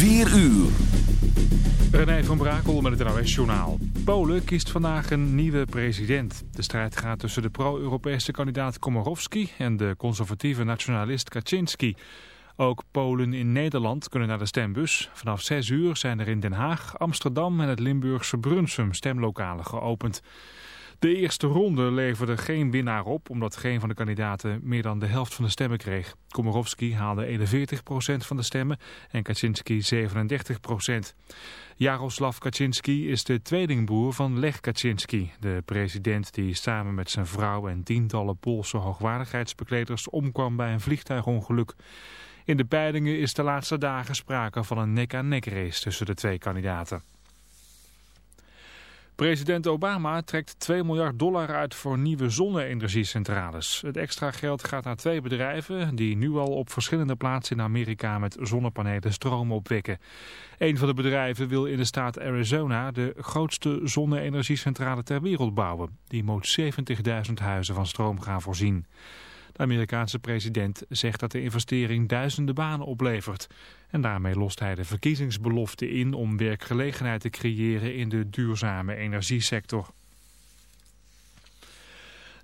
4 uur. René van Brakel met het NOS-journaal. Polen kiest vandaag een nieuwe president. De strijd gaat tussen de pro-Europese kandidaat Komorowski en de conservatieve nationalist Kaczynski. Ook Polen in Nederland kunnen naar de stembus. Vanaf 6 uur zijn er in Den Haag, Amsterdam en het Limburgse Brunsum stemlokalen geopend. De eerste ronde leverde geen winnaar op, omdat geen van de kandidaten meer dan de helft van de stemmen kreeg. Komorowski haalde 41% van de stemmen en Kaczynski 37%. Jaroslav Kaczynski is de tweelingbroer van Lech Kaczynski, de president die samen met zijn vrouw en tientallen Poolse hoogwaardigheidsbekleders omkwam bij een vliegtuigongeluk. In de peilingen is de laatste dagen sprake van een nek-aan-nek race tussen de twee kandidaten. President Obama trekt 2 miljard dollar uit voor nieuwe zonne-energiecentrales. Het extra geld gaat naar twee bedrijven die nu al op verschillende plaatsen in Amerika met zonnepanelen stroom opwekken. Een van de bedrijven wil in de staat Arizona de grootste zonne-energiecentrale ter wereld bouwen. Die moet 70.000 huizen van stroom gaan voorzien. De Amerikaanse president zegt dat de investering duizenden banen oplevert. En daarmee lost hij de verkiezingsbelofte in om werkgelegenheid te creëren in de duurzame energiesector.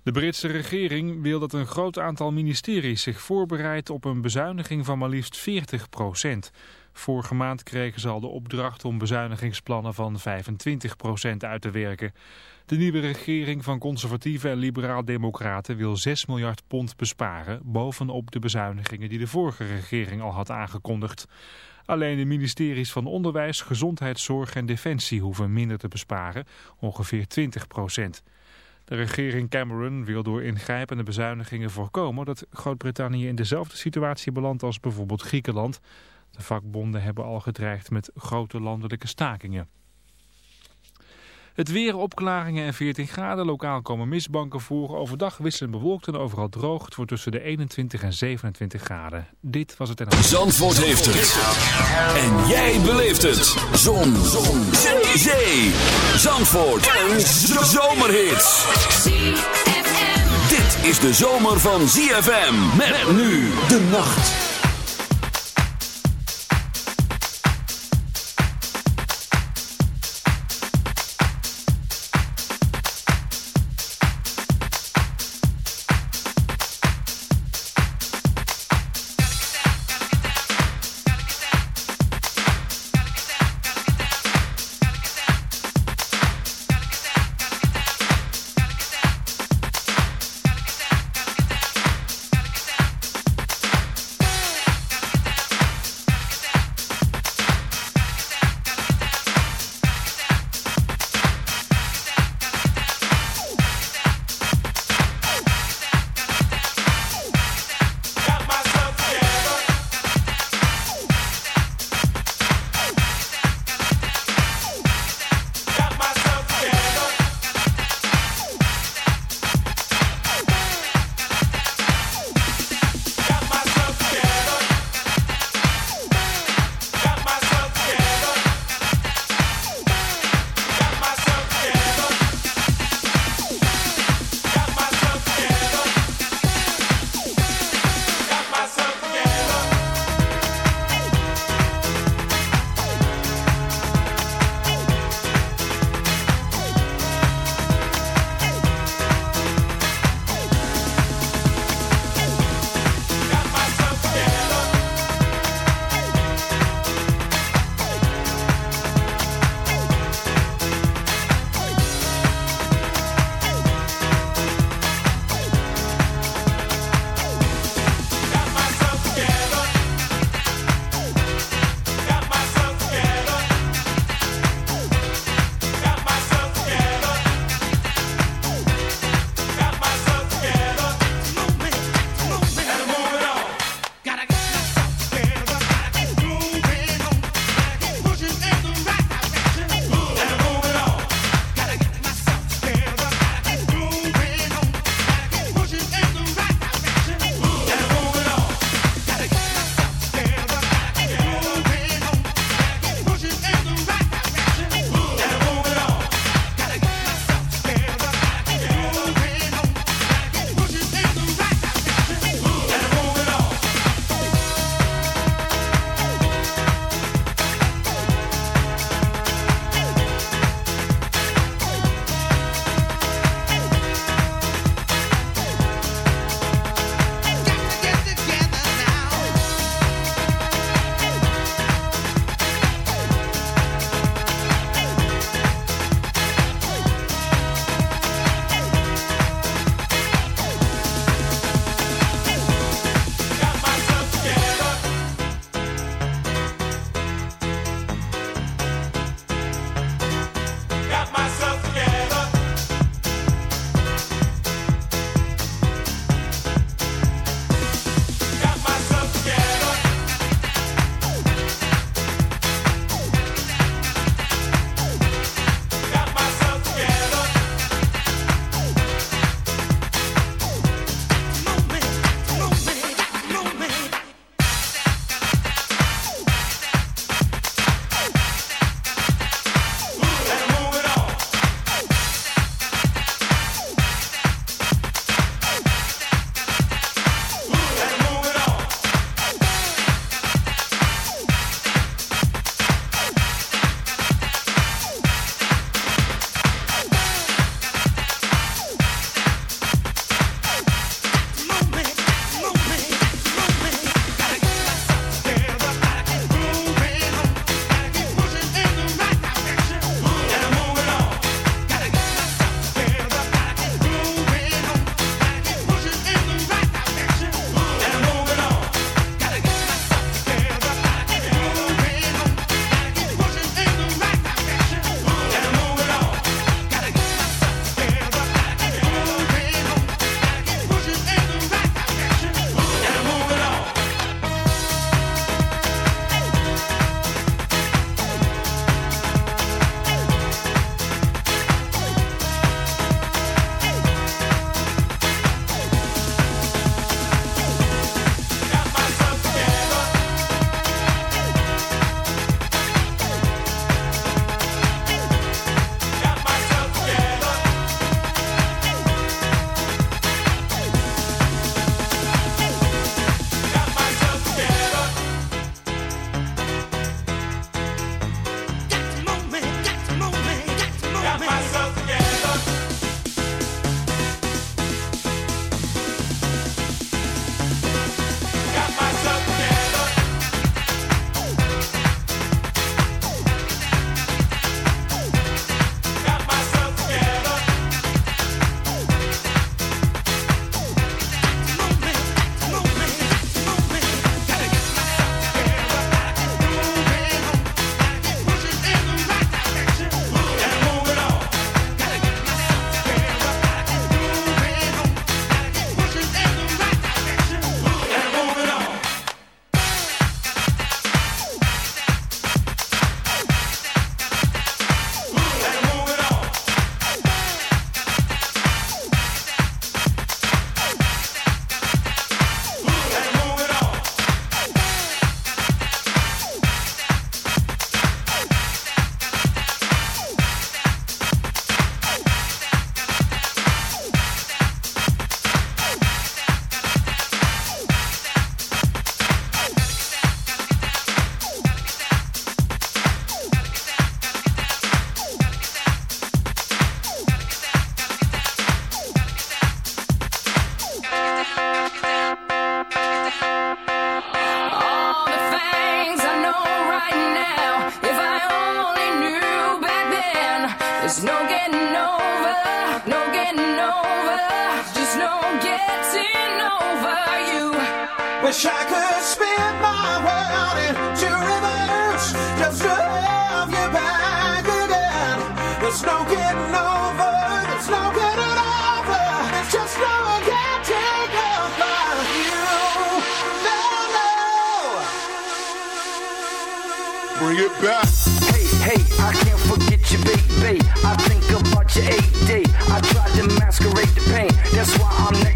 De Britse regering wil dat een groot aantal ministeries zich voorbereidt op een bezuiniging van maar liefst 40 procent. Vorige maand kregen ze al de opdracht om bezuinigingsplannen van 25 procent uit te werken. De nieuwe regering van conservatieve en liberaal-democraten wil 6 miljard pond besparen... bovenop de bezuinigingen die de vorige regering al had aangekondigd. Alleen de ministeries van Onderwijs, Gezondheidszorg en Defensie hoeven minder te besparen, ongeveer 20 procent. De regering Cameron wil door ingrijpende bezuinigingen voorkomen dat Groot-Brittannië in dezelfde situatie belandt als bijvoorbeeld Griekenland. De vakbonden hebben al gedreigd met grote landelijke stakingen. Het weer opklaringen en 14 graden. Lokaal komen mistbanken voor. Overdag wisselen bewolkt en overal droog. Het wordt tussen de 21 en 27 graden. Dit was het en... Zandvoort heeft het. En jij beleeft het. Zon. Zon. Zee. Zee. Zandvoort. Een zomerhit. Dit is de zomer van ZFM. Met nu de nacht. bring back. Hey, hey, I can't forget you, baby. I think about your eight day. I tried to masquerade the pain. That's why I'm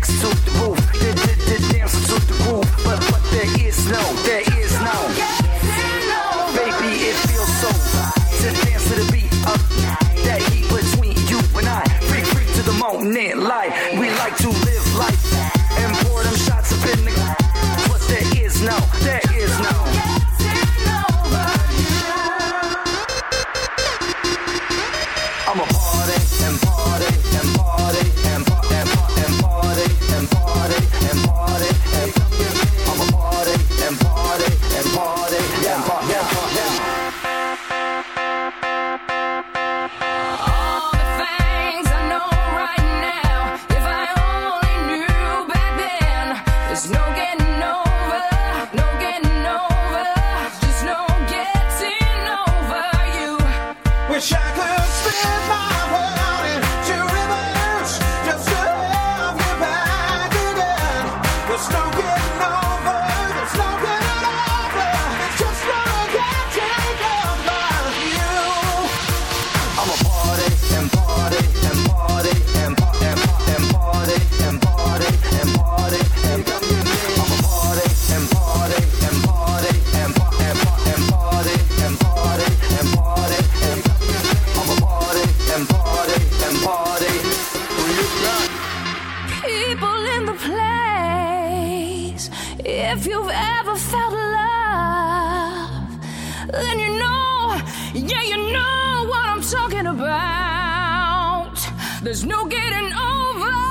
then you know, yeah, you know what I'm talking about. There's no getting over.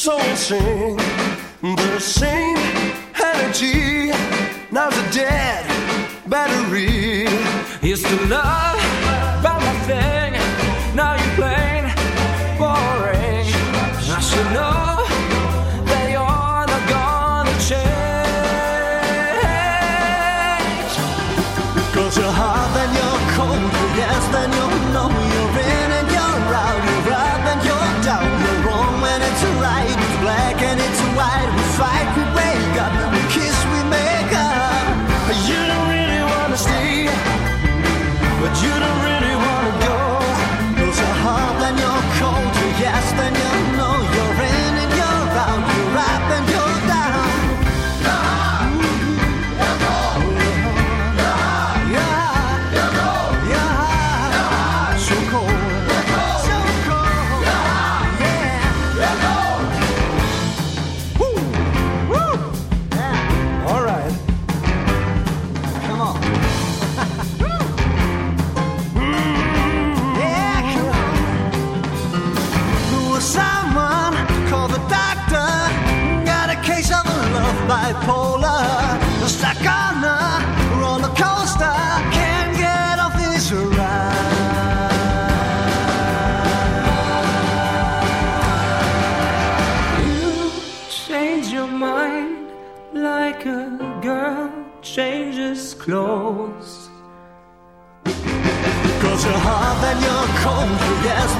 So we sing the same energy. Now's the dead battery. is to love. close. Cause your heart and your cold, yes.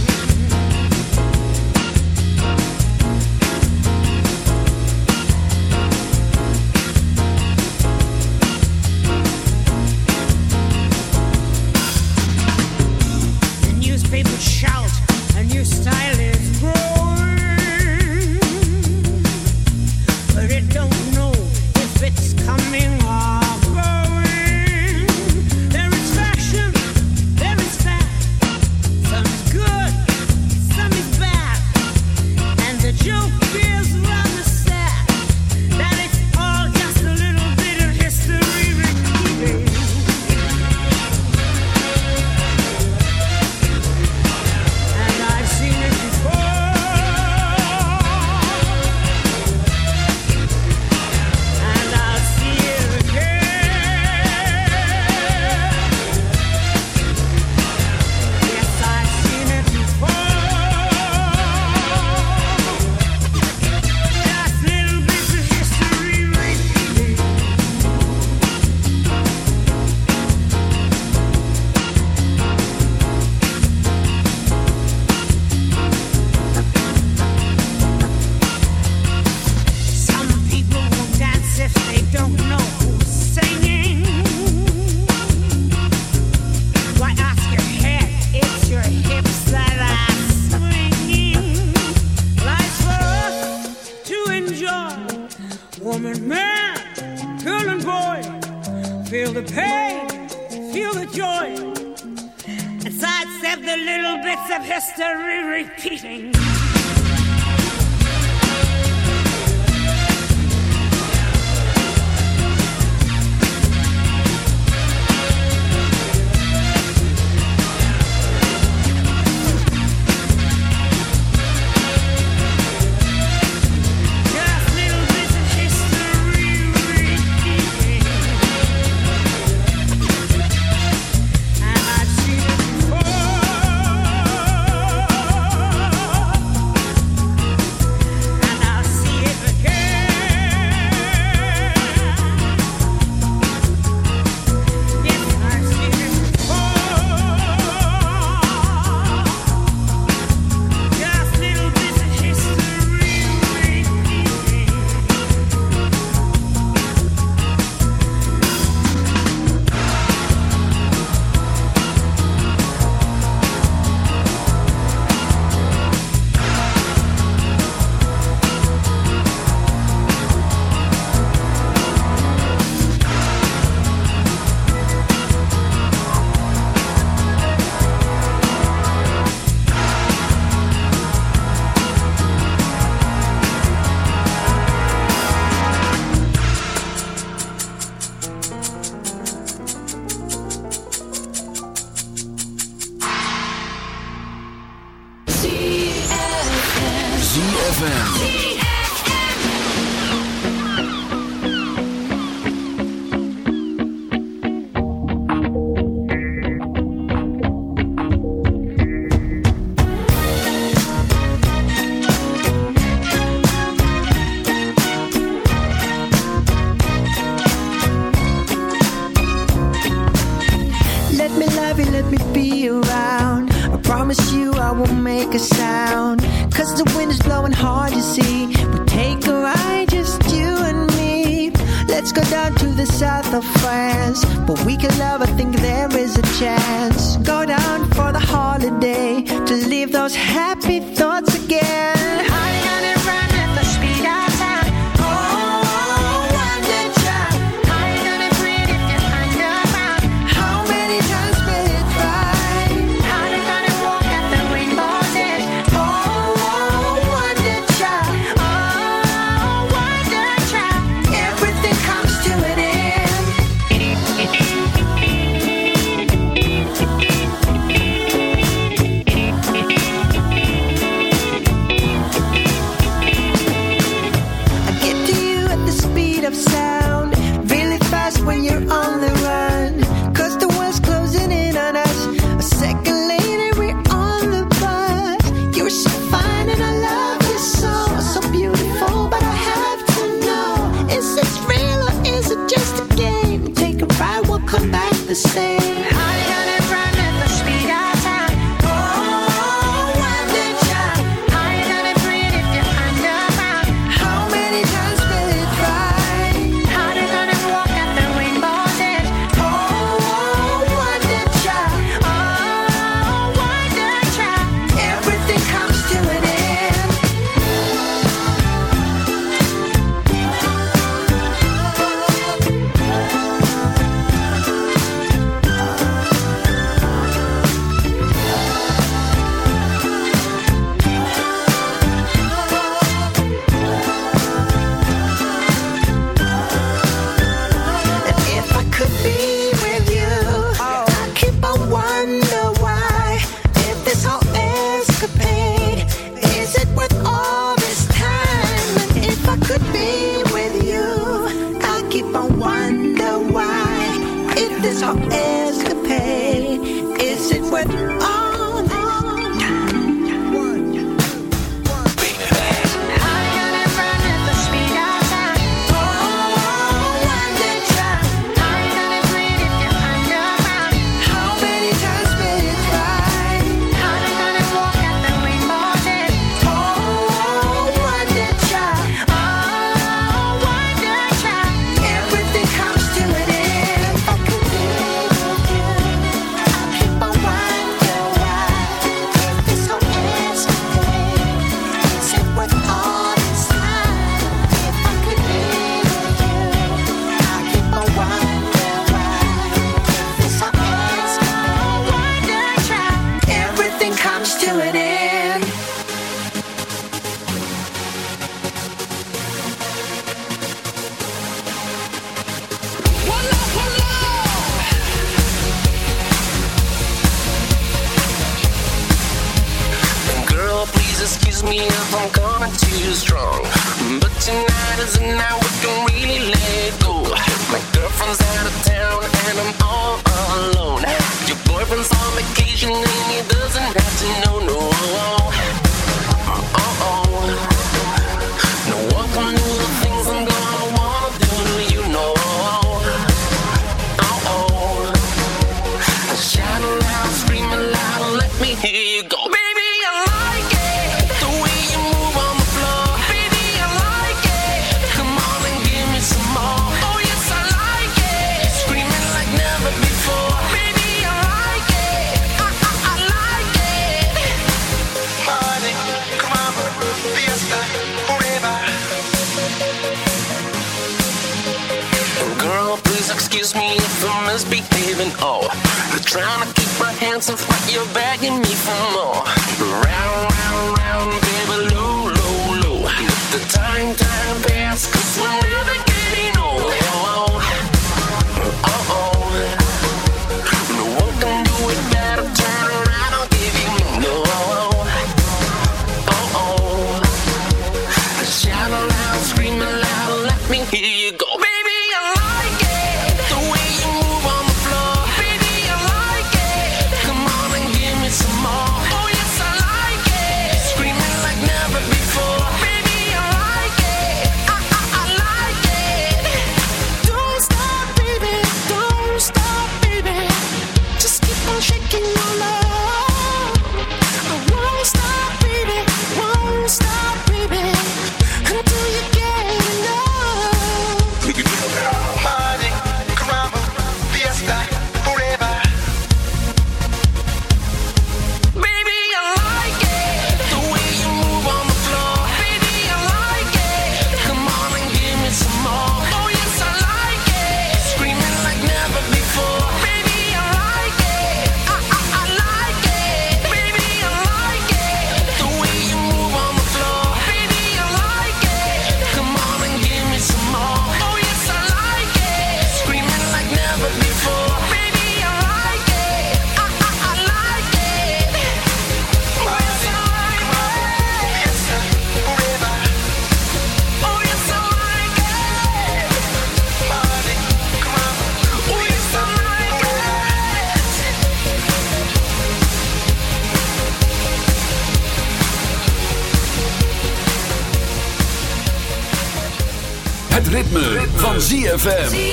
ZFM.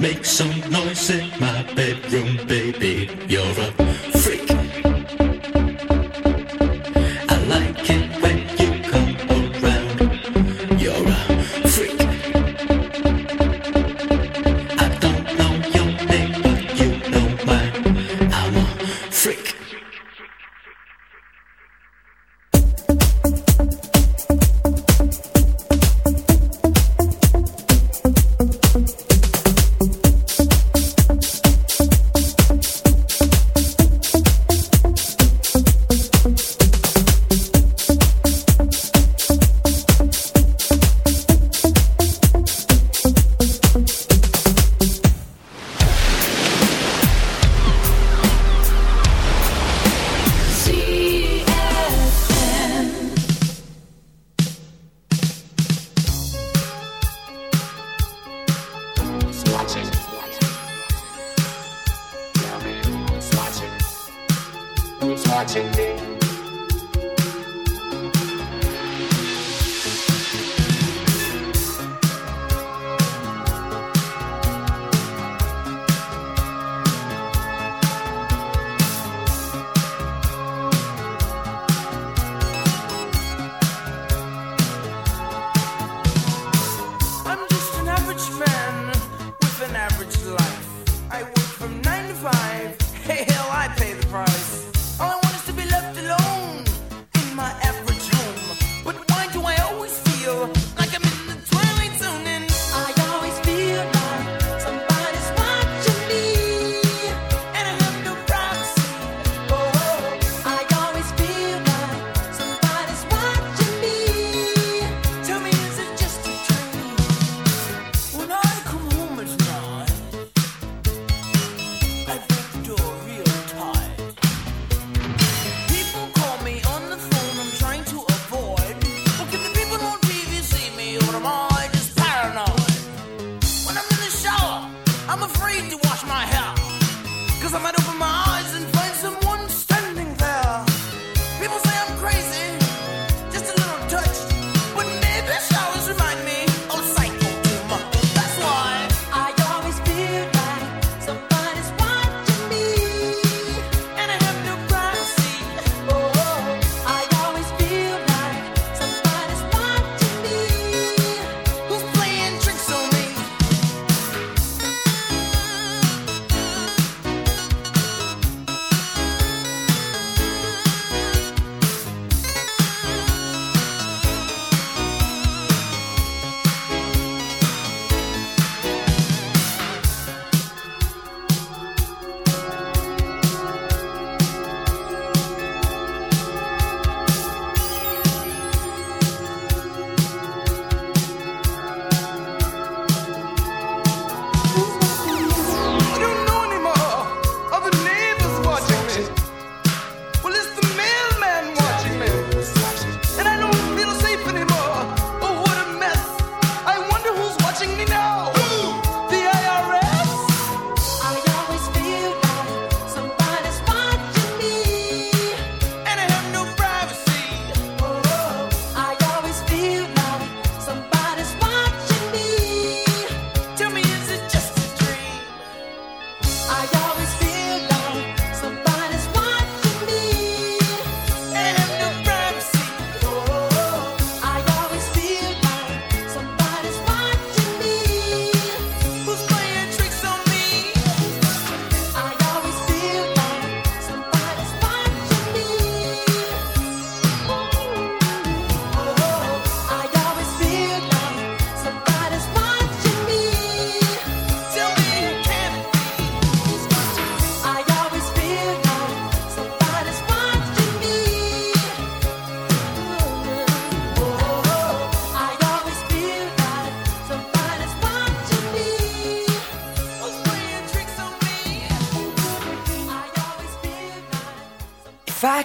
Make some noise in my bedroom, baby. You're a